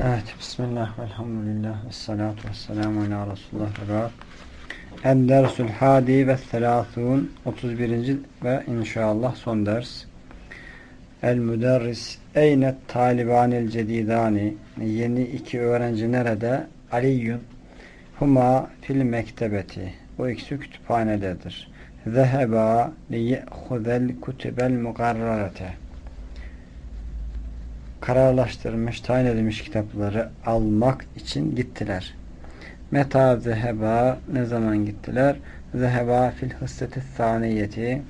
Evet, Bismillah, velhamdülillah, ve salatu ve selamu ala Resulullah ve ba'd. El-Dersul Hadi ve Selâthûn 31. ve inşallah son ders. El-Müderris Eynet Talibanil Cedidani Yeni iki öğrenci nerede? Aliyyun Huma fil mektebeti Bu ikisi kütüphanededir. Zeheba liye'huzel kutubel mukarrarete kararlaştırılmış, tayin edilmiş kitapları almak için gittiler. Meta zeheba ne zaman gittiler? Zeheba fil hısseti saniyeti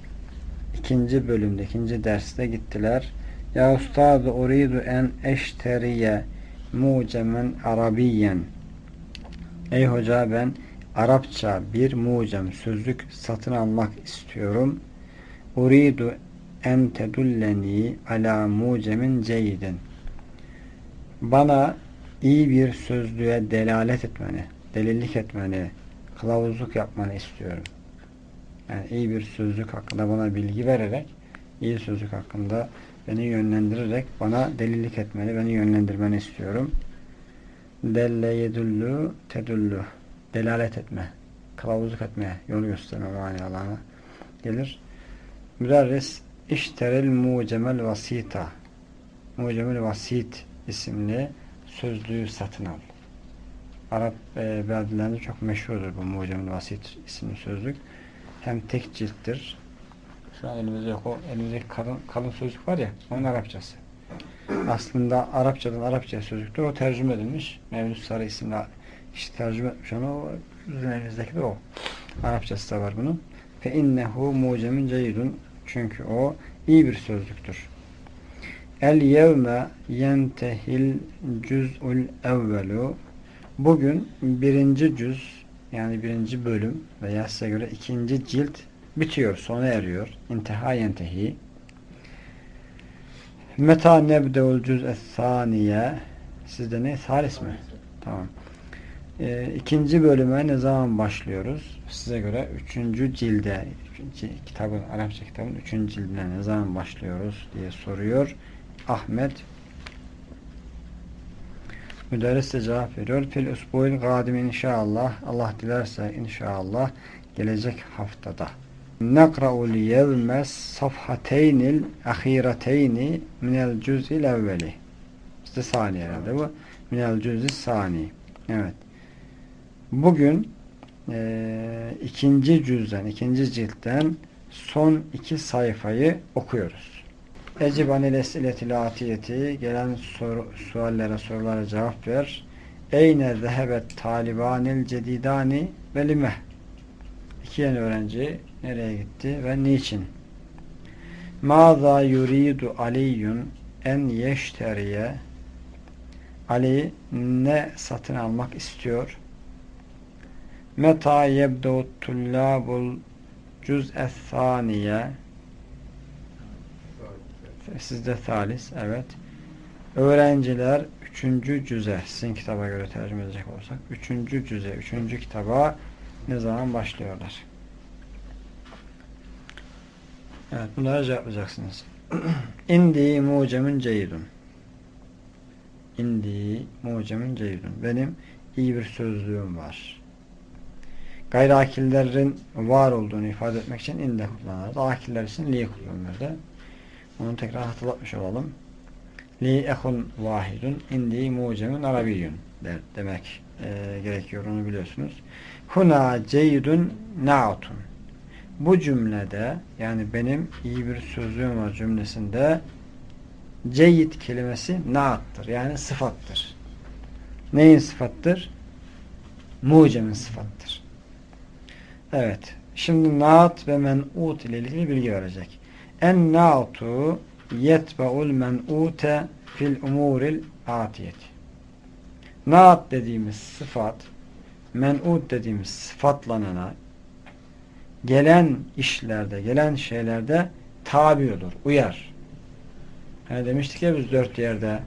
ikinci bölümde, ikinci derste gittiler. Ya ustadu uridu en eşteriye mucemen arabiyen Ey hoca ben Arapça bir mucem sözlük satın almak istiyorum. Uridu en tedulleni ala mucemin ceyidin. Bana iyi bir sözlüğe delalet etmeni, delillik etmeni, kılavuzluk yapmanı istiyorum. Yani iyi bir sözlük hakkında bana bilgi vererek, iyi sözlük hakkında beni yönlendirerek bana delillik etmeni, beni yönlendirmeni istiyorum. Delle yedullu tedullu. Delalet etme, kılavuzluk etmeye, yol gösterme manalarına gelir. Müderris İşterel mucemel vasita Mucemel vasit isimli sözlüğü satın al. Arap e, beldelerinde çok meşhurdur bu Mucemel Vasit isimli sözlük. Hem tek cilttir. Şu an elimizde yok. O elimizdeki kalın, kalın sözlük var ya onun Arapçası. Aslında Arapçadan Arapçaya sözlüktür. O tercüme edilmiş. Mevlüt Sarı isimli işte tercüme etmiş onu. Elimizdeki de o. Arapçası da var bunun. Fe innehu mucemin ceyidun çünkü o iyi bir sözlüktür. El yevme yentehil cüz'ul evvelu Bugün birinci cüz yani birinci bölüm veya size göre ikinci cilt bitiyor, sona eriyor. İntiha yentehi. Meta nebdeul cüz'es saniye Sizde ne? Salis mi? Tamam. E, ikinci bölüme ne zaman başlıyoruz? Size göre üçüncü cilde kitabın, Arapça kitabın üçüncü cildine ne zaman başlıyoruz diye soruyor. Ahmet müderris de cevap veriyor. Fil usbuil gadim inşallah. Allah dilerse inşallah gelecek haftada. Nekra'ul yevmes safhateynil ahireteyni minel cüz'il evveli. İşte saniye herhalde bu. Minel cüz'il sani. Evet. Bugün e, ikinci cüzden, ikinci ciltten son iki sayfayı okuyoruz. Ecibanil esiletil atiyeti gelen soru, suallere, sorulara cevap ver. Eyne zehebet talibanil cedidani ve limeh. İki yeni öğrenci nereye gitti ve niçin? Maza yuridu aliyun en yeşteriye Ali ne satın almak istiyor? Meta yebdu tullabul cüz'es saniye Sizde thalis, evet. Öğrenciler üçüncü cüze, sizin kitaba göre tercüme edecek olsak, üçüncü cüze, üçüncü kitaba ne zaman başlıyorlar? Evet, bunlara cevaplayacaksınız. İndi mucemin ceydun. İndi mucemin ceydun. Benim iyi bir sözlüğüm var gayriakillerin var olduğunu ifade etmek için inde kullanırız. Akiller için li kullanırdı. Onu tekrar hatırlatmış olalım. Li ehun vahidun indi mucemun arabiyyun der, demek e, gerekiyor. Onu biliyorsunuz. Huna ceydun nautun. Bu cümlede yani benim iyi bir sözlüğüm var cümlesinde ceyid kelimesi naattır. Yani sıfattır. Neyin sıfattır? Mucemin sıfattır. Evet. Şimdi naat ve men'ut ile ilgili bilgi verecek. En naatu yetbe'ul men'ute fil umuril atiyeti. Naat dediğimiz sıfat men'ut dediğimiz sıfatlanana gelen işlerde, gelen şeylerde tabi olur, uyar. Hani demiştik ya biz dört yerde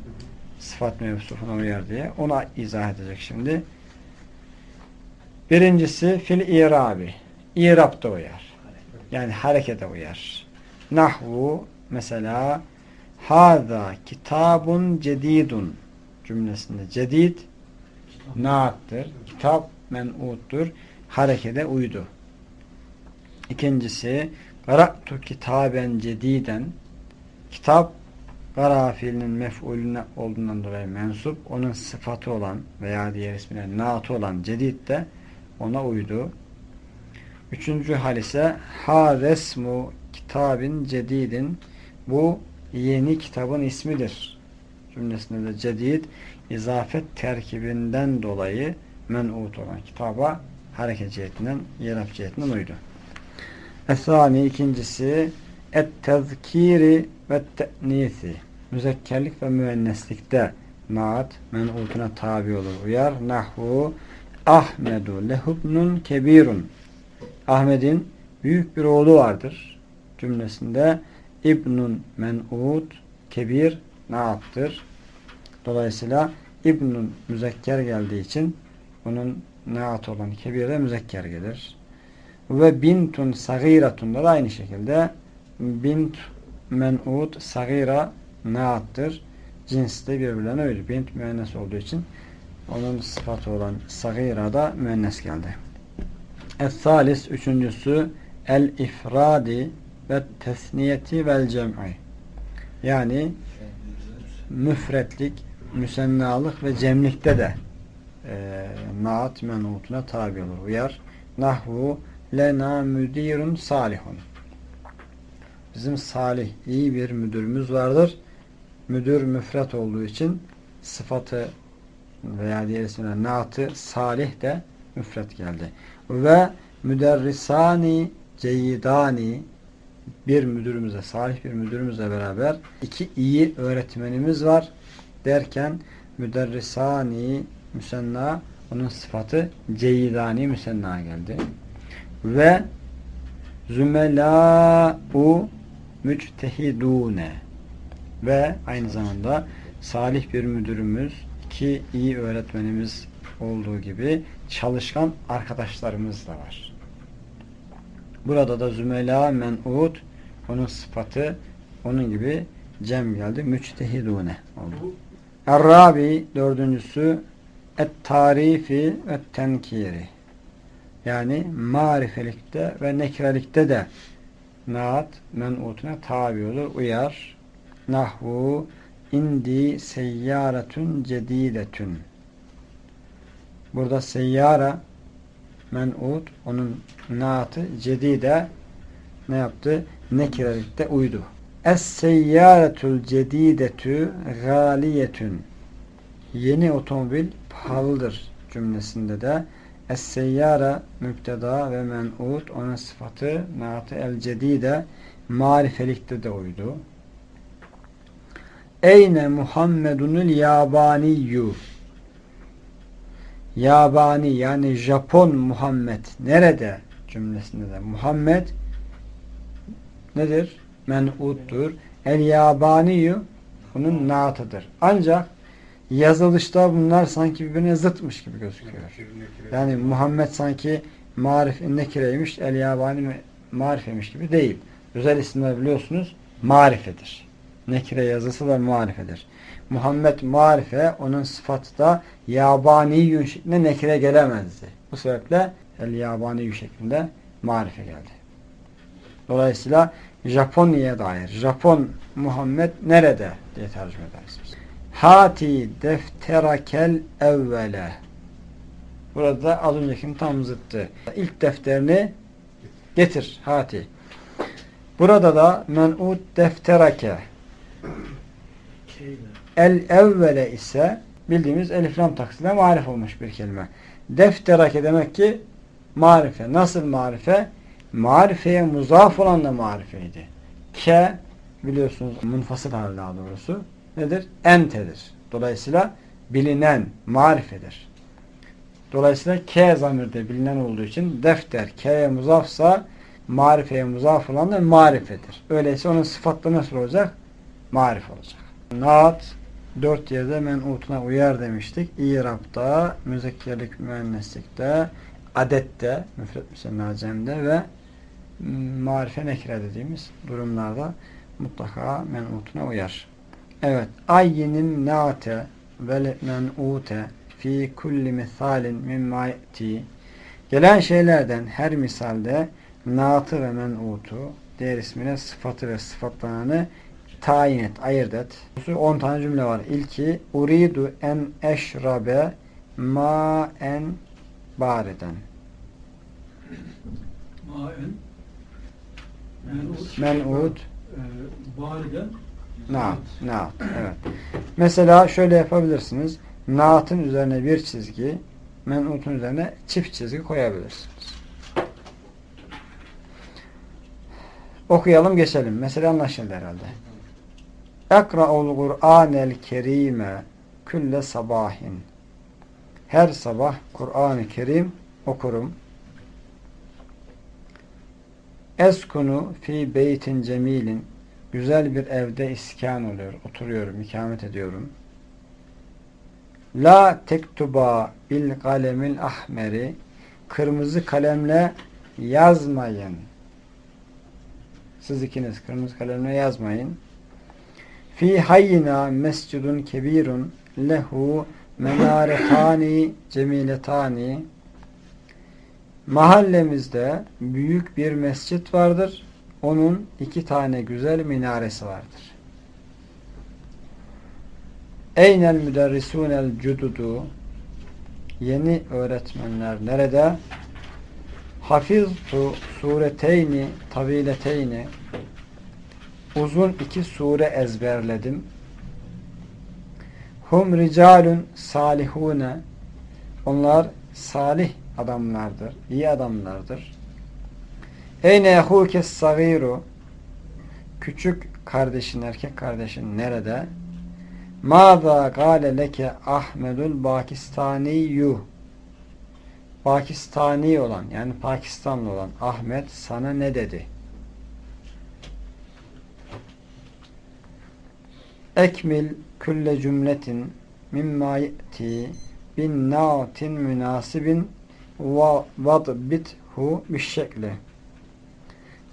sıfat mevsufuna uyar diye. Ona izah edecek şimdi. Birincisi fil irabi. İrabda uyar. Yani harekete uyar. Nahvu mesela Hâzâ kitabun cedidun. cümlesinde cedid naattır. Kitap men'uttur. Harekede uydu. İkincisi Gara'tu kitaben cediden kitap gara fiilinin mef'ulüne olduğundan dolayı mensup onun sıfatı olan veya diğer ismine naatı olan cedid de ona uydu. Üçüncü hal ise ha resmu kitabin cedidin bu yeni kitabın ismidir. Cümlesinde de cedid izafet terkibinden dolayı men'ut olan kitaba hareket cihetinden, yeraf cihetinden uydu. Esani ikincisi et tezkiri ve te'nisi müzekkerlik ve müenneslikte naat men'utuna tabi olur. Uyar. Nahvu Ahmedu lehubnun kebirun Ahmet'in büyük bir oğlu vardır. Cümlesinde İbnun men'ut kebir naattır. Dolayısıyla İbnun müzekker geldiği için bunun naat olan kebir de müzekker gelir. Ve bintun sagiratun da aynı şekilde bint men'ut sagira naattır. Cins de birbirlerine öyle. Bint müennes olduğu için onun sıfatı olan sagira da müennes geldi. Es-salis üçüncüsü el-ifradi ve tesniyeti vel cem'i. Yani müfretlik, müsennalık ve cemlikte de e, naat menutuna tabi olur. Uyar. Nahvu lena müdirun salihun. Bizim salih, iyi bir müdürümüz vardır. Müdür müfret olduğu için sıfatı veya diğer isimle naatı salih de müfret geldi. Ve müderrisani ceyidani bir müdürümüze, salih bir müdürümüzle beraber iki iyi öğretmenimiz var derken müderrisani müsenna onun sıfatı ceyidani müsenna geldi. Ve zümelâ'u müctehidûne ve aynı zamanda salih bir müdürümüz, iki iyi öğretmenimiz olduğu gibi çalışkan arkadaşlarımız da var. Burada da zümela men'ud onun sıfatı onun gibi cem geldi. Müçtehidune oldu. Errabi dördüncüsü et tarifi ve tenkiri yani marifelikte ve nekrelikte de naat men'utuna tabi olur, uyar. Nahvu indi seyyaretun cedidetun Burada seyyara men'ut onun naatı cedide ne yaptı? Nekirelikte uydu. Es-seyyaretul cedidetü galiyetün Yeni otomobil pahalıdır cümlesinde de Es-seyyara müpteda ve men'ut onun sıfatı naatı el-cedide marifelikte de uydu. Eyne Muhammedunul yabaniyyü Yabani yani Japon Muhammed nerede cümlesinde de Muhammed nedir? Men'uttur. El yabaniyu bunun naatıdır. Ancak yazılışta bunlar sanki birbirine zıtmış gibi gözüküyor. Yani Muhammed sanki marif nekireymiş, el yabani marifemiş gibi değil. Özel isimler biliyorsunuz marifedir. Nekire yazısı da marifedir. Muhammed marife onun sıfatı da yabaniyyün şeklinde nekire gelemezdi. Bu sebeple el yabaniyyü şeklinde marife geldi. Dolayısıyla Japonya'ya dair Japon Muhammed nerede diye tercüme ederiz biz. Hati defterakel evvele Burada az öncekinin tam zıttı. İlk defterini getir. Hati. Burada da men'ud defterake El evvele ise bildiğimiz eliflam taksile marif olmuş bir kelime. Defterake demek ki marife. Nasıl marife? Marifeye muzaf olan da marifeydi. Ke biliyorsunuz munfasıl hal daha doğrusu nedir? Entedir. Dolayısıyla bilinen marifedir. Dolayısıyla ke zamirde bilinen olduğu için defter ke'ye muzafsa marifeye muzaf olan da marifedir. Öyleyse onun sıfatları nasıl olacak? Marif olacak. Naat dört yerde men'utuna uyar demiştik. İrab'da, müzekkerlik müenneslikte, adette, müfret müsenna cemde ve marife nekre dediğimiz durumlarda mutlaka men'utuna uyar. Evet. Ayinin naate vel men'ute fi kulli misalin mimma ye'ti Gelen şeylerden her misalde naatı ve men'utu diğer ismine sıfatı ve sıfatlananı tayin et, ayırt et. 10 tane cümle var. İlki uridu en eşrabe ma en bariden. Maen menut Men'ut e, bariden Naat, naat. Evet. Mesela şöyle yapabilirsiniz. Naatın üzerine bir çizgi, men'utun üzerine çift çizgi koyabilirsiniz. Okuyalım geçelim. Mesela anlaşıldı herhalde. Ekra'ul Kur'anel Kerime külle sabahin. Her sabah Kur'an-ı Kerim okurum. Eskunu fi beytin cemilin güzel bir evde iskan oluyor, oturuyorum, ikamet ediyorum. La tektuba bil kalemil ahmeri kırmızı kalemle yazmayın. Siz ikiniz kırmızı kalemle yazmayın. Fi hayyina mescidun kebirun lehu menaretani cemiletani Mahallemizde büyük bir mescit vardır. Onun iki tane güzel minaresi vardır. Eynel müderrisunel cududu Yeni öğretmenler nerede? Hafiztu sureteyni tavileteyni Uzun iki sure ezberledim. Hum ricalun salihune Onlar salih adamlardır, iyi adamlardır. Eyne yehukes sagiru Küçük kardeşin, erkek kardeşin nerede? Mâzâ gâle leke Ahmedul Pakistaniyyu Pakistani olan yani Pakistanlı olan Ahmet sana ne dedi? Ekmil külle cümletin mimma ye'ti bin na'tin münasibin vadbithu bişşekli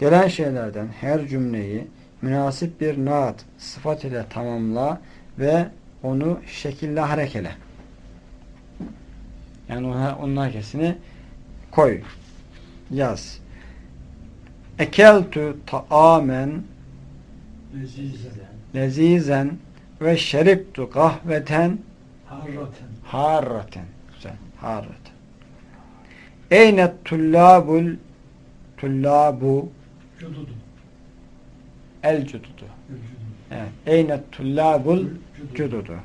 Gelen şeylerden her cümleyi münasip bir naat sıfat ile tamamla ve onu şekille harekele. Yani ona, onun herkesini koy. Yaz. Ekeltu ta'amen lezizen lezizen ve şeriptu kahveten harraten harraten. Güzel. Harraten. Eyne tullabul tullabu cududu el cududu. Evet. Eyne tullabul cududu.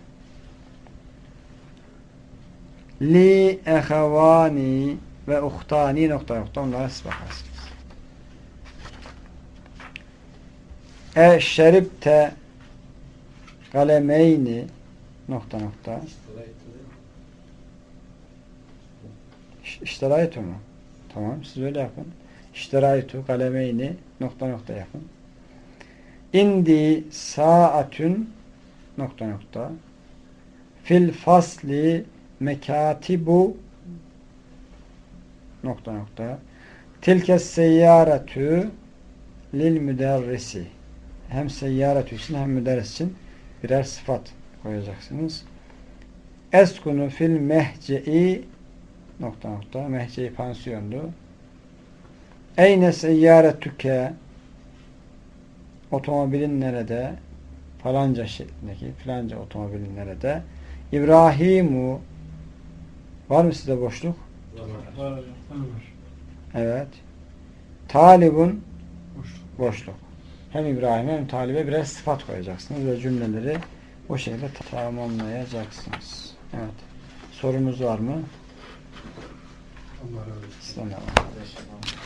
Li ehevani ve uhtani nokta nokta onlara siz E şeripte kalemeyni nokta nokta İş- İşteraytu mu? Tamam siz öyle yapın. İşteraytu kalemeyni nokta nokta yapın. İndi saatün nokta nokta fil fasli mekatibu nokta nokta tilke seyyaretü lil müderrisi hem seyyaretü için hem müderris için birer sıfat koyacaksınız. Eskunu fil mehce'i nokta nokta mehce'i pansiyondu. Eyne seyyaretüke otomobilin nerede? Falanca şeklindeki filanca otomobilin nerede? İbrahimu var mı size boşluk? var var Evet. Talibun boşluk boşluk. Hem İbrahim'e hem Talib'e birer sıfat koyacaksınız ve cümleleri o şekilde tamamlayacaksınız. Evet. Sorunuz var mı? Allah razı olsun.